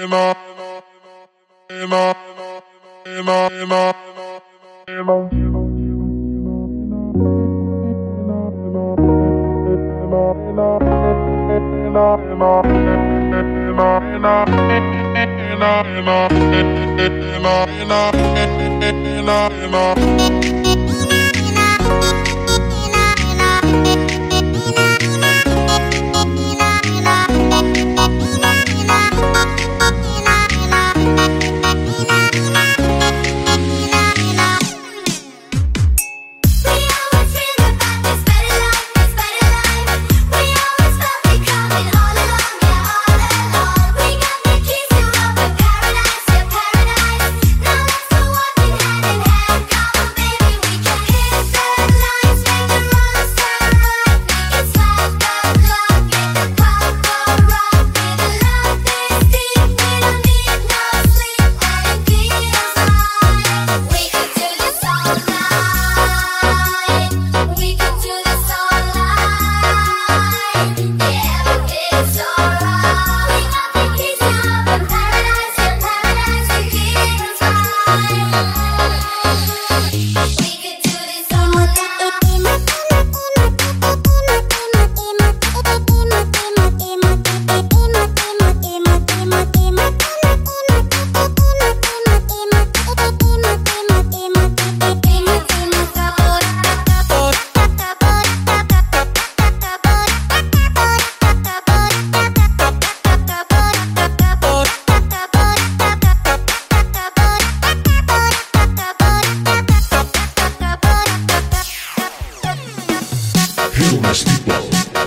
Enough.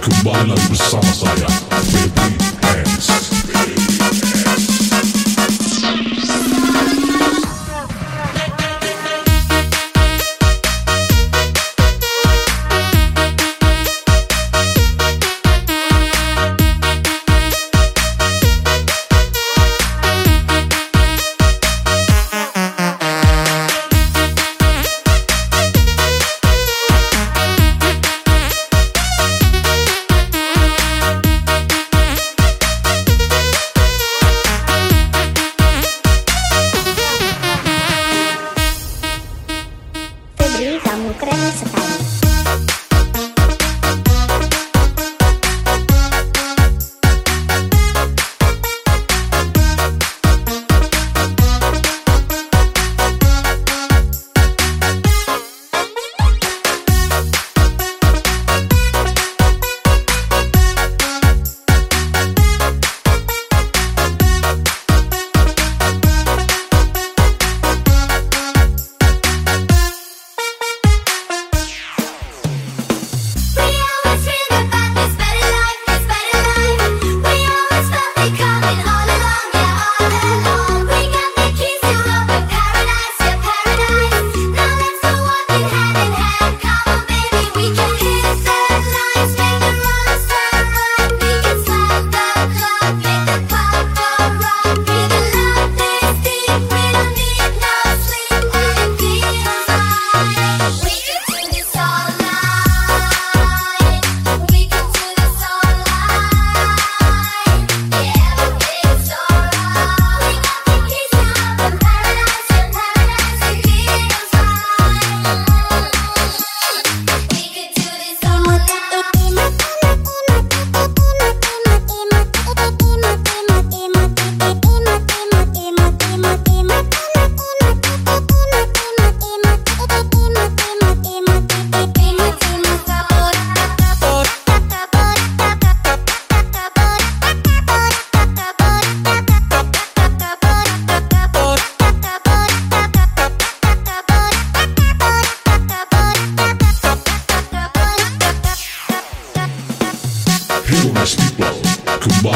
combine us with Samasaya. Baby hands. Spotify.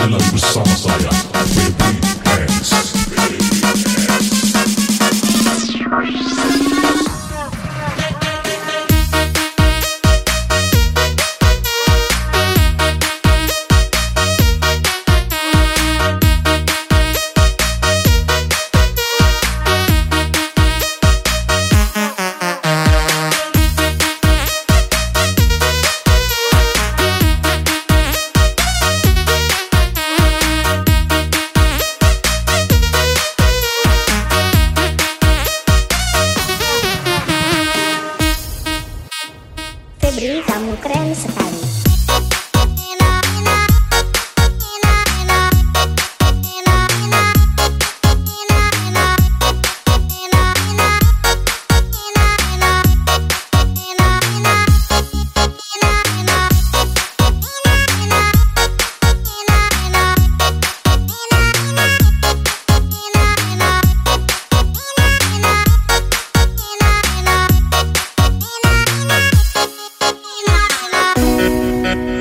Silence with some Украинцев.